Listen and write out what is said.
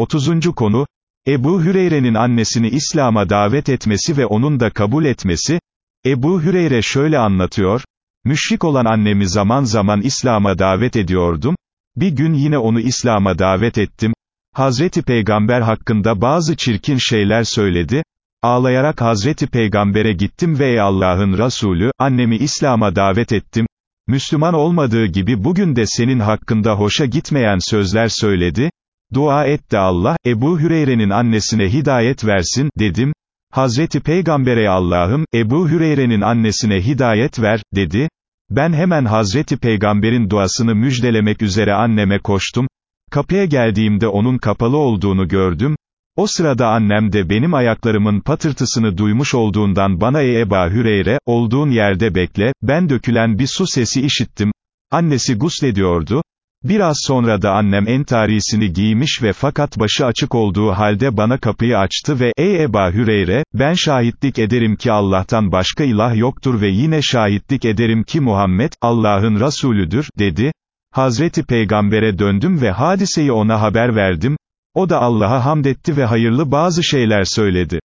30. konu, Ebu Hüreyre'nin annesini İslam'a davet etmesi ve onun da kabul etmesi, Ebu Hüreyre şöyle anlatıyor, müşrik olan annemi zaman zaman İslam'a davet ediyordum, bir gün yine onu İslam'a davet ettim, Hazreti Peygamber hakkında bazı çirkin şeyler söyledi, ağlayarak Hazreti Peygamber'e gittim ve ey Allah'ın Resulü, annemi İslam'a davet ettim, Müslüman olmadığı gibi bugün de senin hakkında hoşa gitmeyen sözler söyledi, dua et de Allah, Ebu Hüreyre'nin annesine hidayet versin, dedim, Hazreti Peygamber'e Allah'ım, Ebu Hüreyre'nin annesine hidayet ver, dedi, ben hemen Hazreti Peygamber'in duasını müjdelemek üzere anneme koştum, kapıya geldiğimde onun kapalı olduğunu gördüm, o sırada annem de benim ayaklarımın patırtısını duymuş olduğundan bana ey Eba Hüreyre, olduğun yerde bekle, ben dökülen bir su sesi işittim, annesi guslediyordu, Biraz sonra da annem entarisini giymiş ve fakat başı açık olduğu halde bana kapıyı açtı ve, ey Eba Hüreyre, ben şahitlik ederim ki Allah'tan başka ilah yoktur ve yine şahitlik ederim ki Muhammed, Allah'ın Resulüdür, dedi. Hazreti Peygamber'e döndüm ve hadiseyi ona haber verdim, o da Allah'a hamd etti ve hayırlı bazı şeyler söyledi.